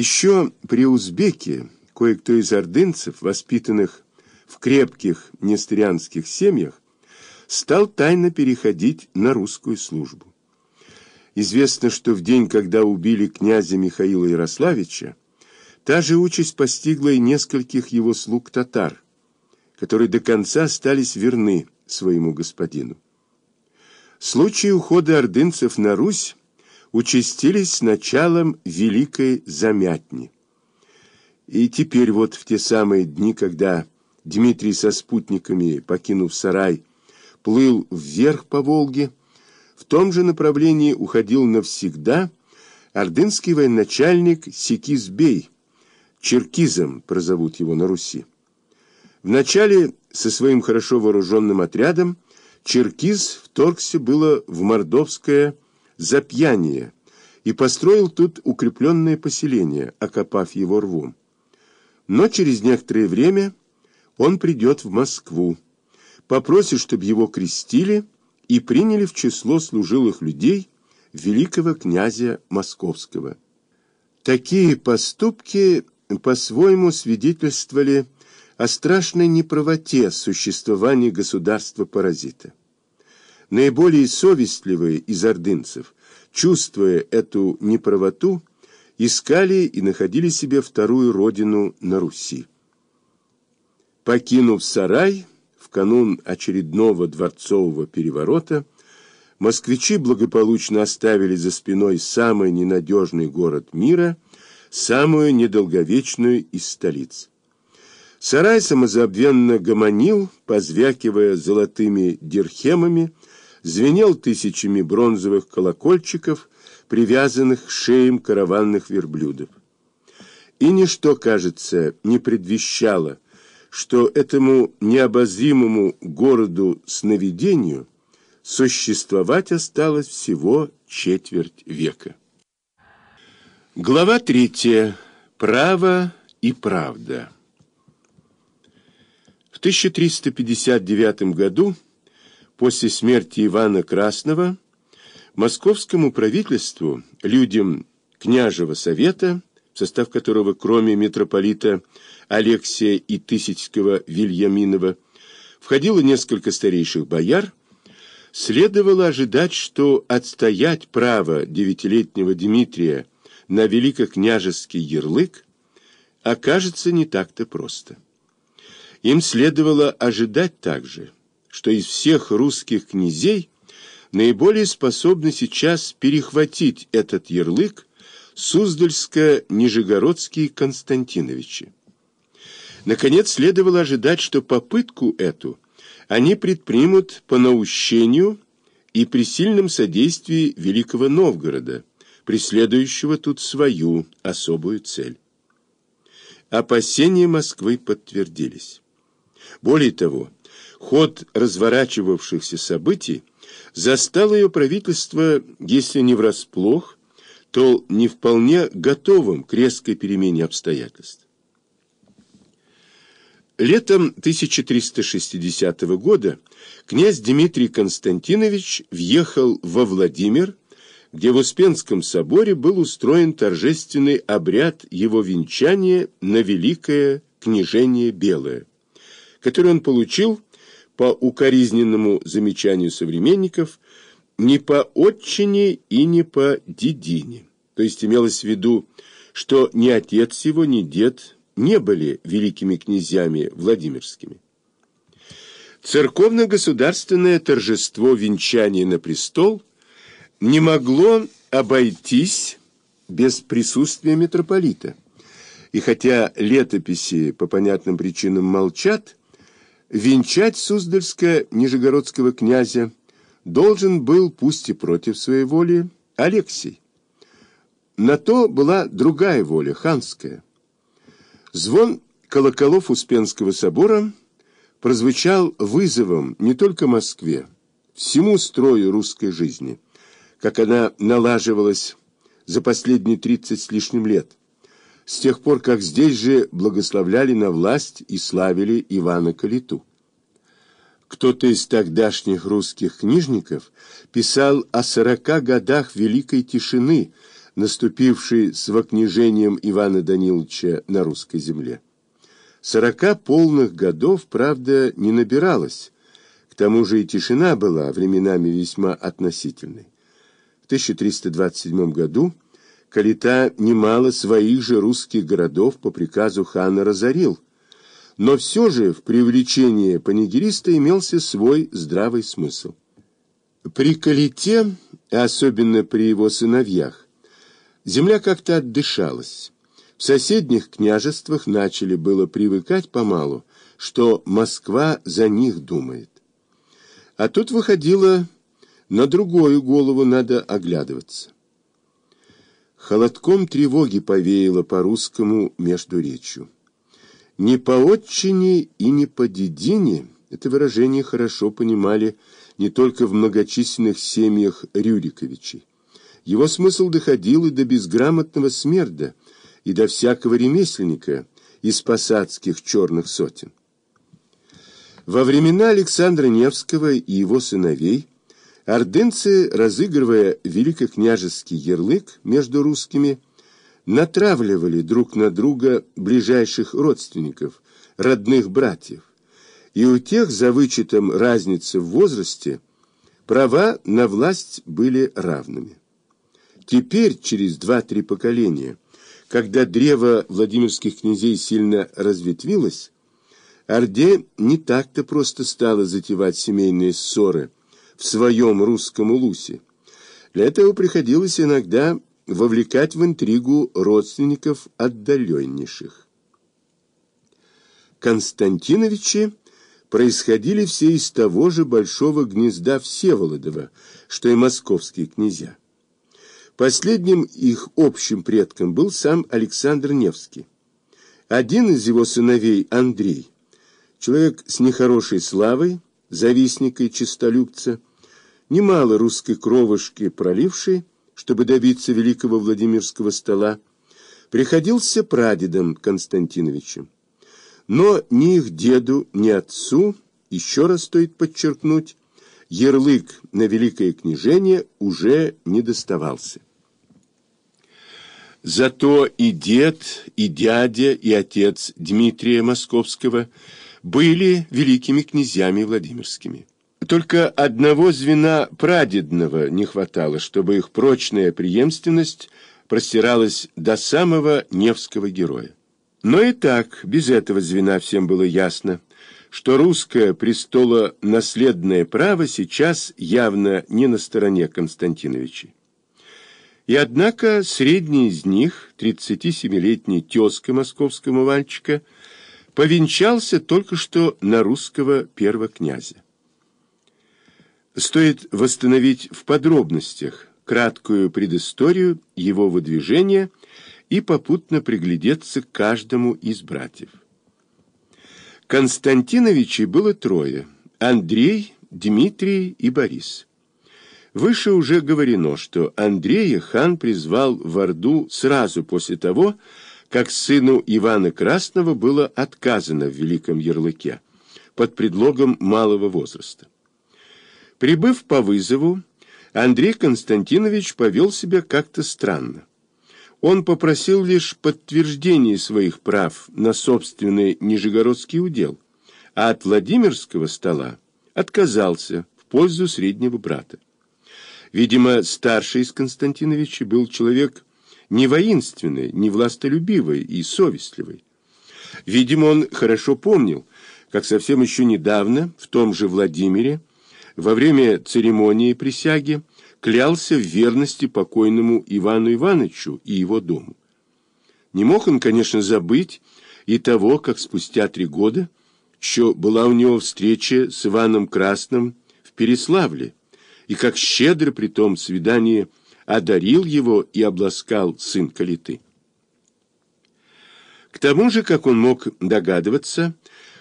Еще при узбеке кое-кто из ордынцев, воспитанных в крепких нестерианских семьях, стал тайно переходить на русскую службу. Известно, что в день, когда убили князя Михаила Ярославича, та же участь постигла и нескольких его слуг-татар, которые до конца остались верны своему господину. Случаи ухода ордынцев на Русь участились началом Великой Замятни. И теперь вот в те самые дни, когда Дмитрий со спутниками, покинув сарай, плыл вверх по Волге, в том же направлении уходил навсегда ордынский военачальник Секизбей, Черкизом прозовут его на Руси. Вначале со своим хорошо вооруженным отрядом Черкиз вторгся было в Мордовское Запьяние и построил тут укрепленное поселение, окопав его рвом. Но через некоторое время он придет в Москву, попросит, чтобы его крестили и приняли в число служилых людей великого князя Московского. Такие поступки по-своему свидетельствовали о страшной неправоте существования государства-паразита. Наиболее совестливые из ордынцев, чувствуя эту неправоту, искали и находили себе вторую родину на Руси. Покинув сарай, в канун очередного дворцового переворота, москвичи благополучно оставили за спиной самый ненадежный город мира, самую недолговечную из столиц. Сарай самозабвенно гомонил, позвякивая золотыми дирхемами, звенел тысячами бронзовых колокольчиков, привязанных к шеям караванных верблюдов. И ничто, кажется, не предвещало, что этому необозримому городу-сновидению существовать осталось всего четверть века. Глава третья. Право и правда. В 1359 году, после смерти Ивана Красного, московскому правительству, людям княжего совета, в состав которого кроме митрополита Алексия и Тысячского Вильяминова входило несколько старейших бояр, следовало ожидать, что отстоять право девятилетнего Дмитрия на великокняжеский ярлык окажется не так-то просто. Им следовало ожидать также, что из всех русских князей наиболее способны сейчас перехватить этот ярлык Суздальско-Нижегородские Константиновичи. Наконец, следовало ожидать, что попытку эту они предпримут по наущению и при сильном содействии Великого Новгорода, преследующего тут свою особую цель. Опасения Москвы подтвердились. Более того, ход разворачивавшихся событий застал ее правительство, если не врасплох, то не вполне готовым к резкой перемене обстоятельств. Летом 1360 года князь Дмитрий Константинович въехал во Владимир, где в Успенском соборе был устроен торжественный обряд его венчания на Великое княжение Белое, который он получил по укоризненному замечанию современников не по отчине и не по дедине. То есть имелось в виду, что ни отец его, ни дед не были великими князьями Владимирскими. Церковно-государственное торжество венчания на престол не могло обойтись без присутствия митрополита. И хотя летописи по понятным причинам молчат, венчать Суздальско-Нижегородского князя должен был, пусть и против своей воли, Алексий. На то была другая воля, ханская. Звон колоколов Успенского собора прозвучал вызовом не только Москве, всему строю русской жизни, как она налаживалась за последние тридцать с лишним лет, с тех пор, как здесь же благословляли на власть и славили Ивана Калиту. Кто-то из тогдашних русских книжников писал о сорока годах великой тишины, наступивший с вокнижением Ивана Даниловича на русской земле. Сорока полных годов, правда, не набиралось, к тому же и тишина была временами весьма относительной. В 1327 году Калита немало своих же русских городов по приказу хана разорил, но все же в привлечении панигериста имелся свой здравый смысл. При Калите, особенно при его сыновьях, земля как-то отдышалась. В соседних княжествах начали было привыкать помалу, что Москва за них думает. А тут выходило, на другую голову надо оглядываться. Холодком тревоги повеяло по-русскому между речью. Не по отчине и не по дедине это выражение хорошо понимали не только в многочисленных семьях Рюриковичей. Его смысл доходил и до безграмотного смерда, и до всякого ремесленника из посадских черных сотен. Во времена Александра Невского и его сыновей Ордынцы, разыгрывая великокняжеский ярлык между русскими, натравливали друг на друга ближайших родственников, родных братьев, и у тех за вычетом разницы в возрасте права на власть были равными. Теперь, через два-три поколения, когда древо Владимирских князей сильно разветвилось, Орде не так-то просто стало затевать семейные ссоры – в своем русском улусе. Для этого приходилось иногда вовлекать в интригу родственников отдаленнейших. Константиновичи происходили все из того же большого гнезда Всеволодова, что и московские князья. Последним их общим предком был сам Александр Невский. Один из его сыновей, Андрей, человек с нехорошей славой, завистника и честолюбца, немало русской кровушки пролившей, чтобы добиться великого Владимирского стола, приходился прадедом Константиновичем. Но ни их деду, ни отцу, еще раз стоит подчеркнуть, ярлык на великое княжение уже не доставался. Зато и дед, и дядя, и отец Дмитрия Московского были великими князьями Владимирскими. Только одного звена прадедного не хватало, чтобы их прочная преемственность простиралась до самого Невского героя. Но и так, без этого звена всем было ясно, что русское престолонаследное право сейчас явно не на стороне Константиновичей. И однако средний из них, 37-летний тезка московского мальчика, повенчался только что на русского первого князя. Стоит восстановить в подробностях краткую предысторию его выдвижения и попутно приглядеться к каждому из братьев. Константиновичей было трое – Андрей, Дмитрий и Борис. Выше уже говорено, что Андрея хан призвал в Орду сразу после того, как сыну Ивана Красного было отказано в Великом Ярлыке под предлогом малого возраста. Прибыв по вызову, Андрей Константинович повел себя как-то странно. Он попросил лишь подтверждения своих прав на собственный нижегородский удел, а от Владимирского стола отказался в пользу среднего брата. Видимо, старший из Константиновичей был человек не воинственный, не властолюбивый и совестливый. Видимо, он хорошо помнил, как совсем еще недавно в том же Владимире во время церемонии присяги клялся в верности покойному Ивану Ивановичу и его дому. Не мог он, конечно, забыть и того, как спустя три года еще была у него встреча с Иваном Красным в Переславле, и как щедро при том свидании одарил его и обласкал сын Калиты. К тому же, как он мог догадываться,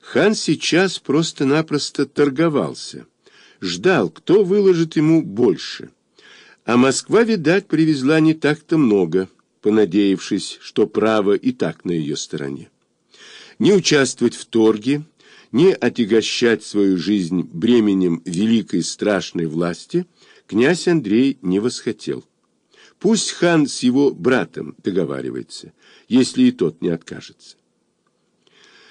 хан сейчас просто-напросто торговался – ждал, кто выложит ему больше. А Москва, видать, привезла не так-то много, понадеявшись, что право и так на ее стороне. Не участвовать в торге, не отягощать свою жизнь бременем великой страшной власти князь Андрей не восхотел. Пусть хан с его братом договаривается, если и тот не откажется.